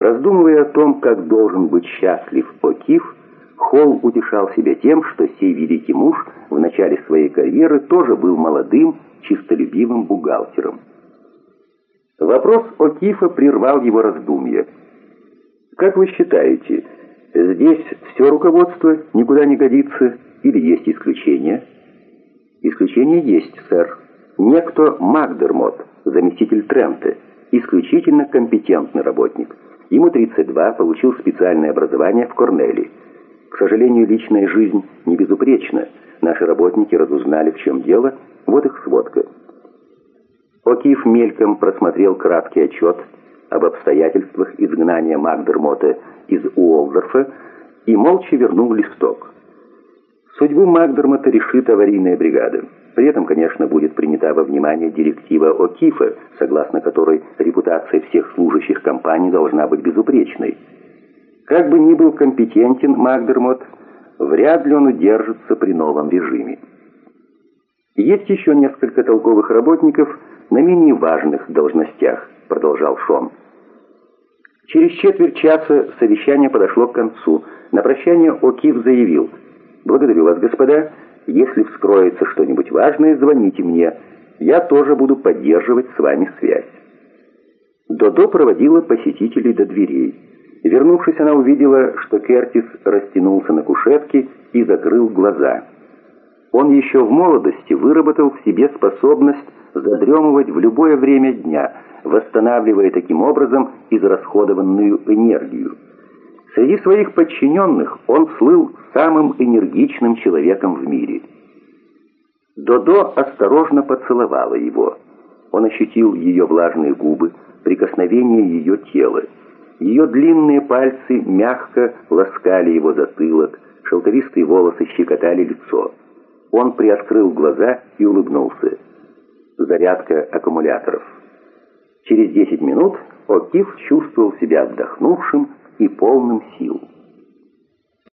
Раздумывая о том, как должен быть счастлив О'Кив, Холл утешал себя тем, что сей великий муж в начале своей карьеры тоже был молодым, чистолюбивым бухгалтером. Вопрос О'Кифа прервал его раздумья. «Как вы считаете, здесь все руководство никуда не годится или есть исключения?» «Исключение есть, сэр. Некто Макдермот, заместитель Трента, исключительно компетентный работник». Ему 32, получил специальное образование в Корнеле. К сожалению, личная жизнь не безупречна. Наши работники разузнали, в чем дело, вот их сводка. Окиф мельком просмотрел краткий отчет об обстоятельствах изгнания Магдермота из Уолдорфа и молча вернул листок. Судьбу Магдермота решит аварийная бригада. При этом, конечно, будет принята во внимание директива О'Кифа, согласно которой репутация всех служащих компании должна быть безупречной. Как бы ни был компетентен Макдермот, вряд ли он удержится при новом режиме. Есть еще несколько толковых работников на менее важных должностях, продолжал Шон. Через четверть часа совещание подошло к концу. На прощание О'Киф заявил «Благодарю вас, господа, если вскроется что-нибудь важное, звоните мне. Я тоже буду поддерживать с вами связь». Додо проводила посетителей до дверей. Вернувшись, она увидела, что Кертис растянулся на кушетке и закрыл глаза. Он еще в молодости выработал в себе способность задремывать в любое время дня, восстанавливая таким образом израсходованную энергию. Среди своих подчиненных он слыл самым энергичным человеком в мире. Додо осторожно поцеловала его. Он ощутил ее влажные губы, прикосновение ее тела. Ее длинные пальцы мягко ласкали его затылок, шелковистые волосы щекотали лицо. Он приоткрыл глаза и улыбнулся. Зарядка аккумуляторов. Через 10 минут О'Кив чувствовал себя отдохнувшим, и полным сил.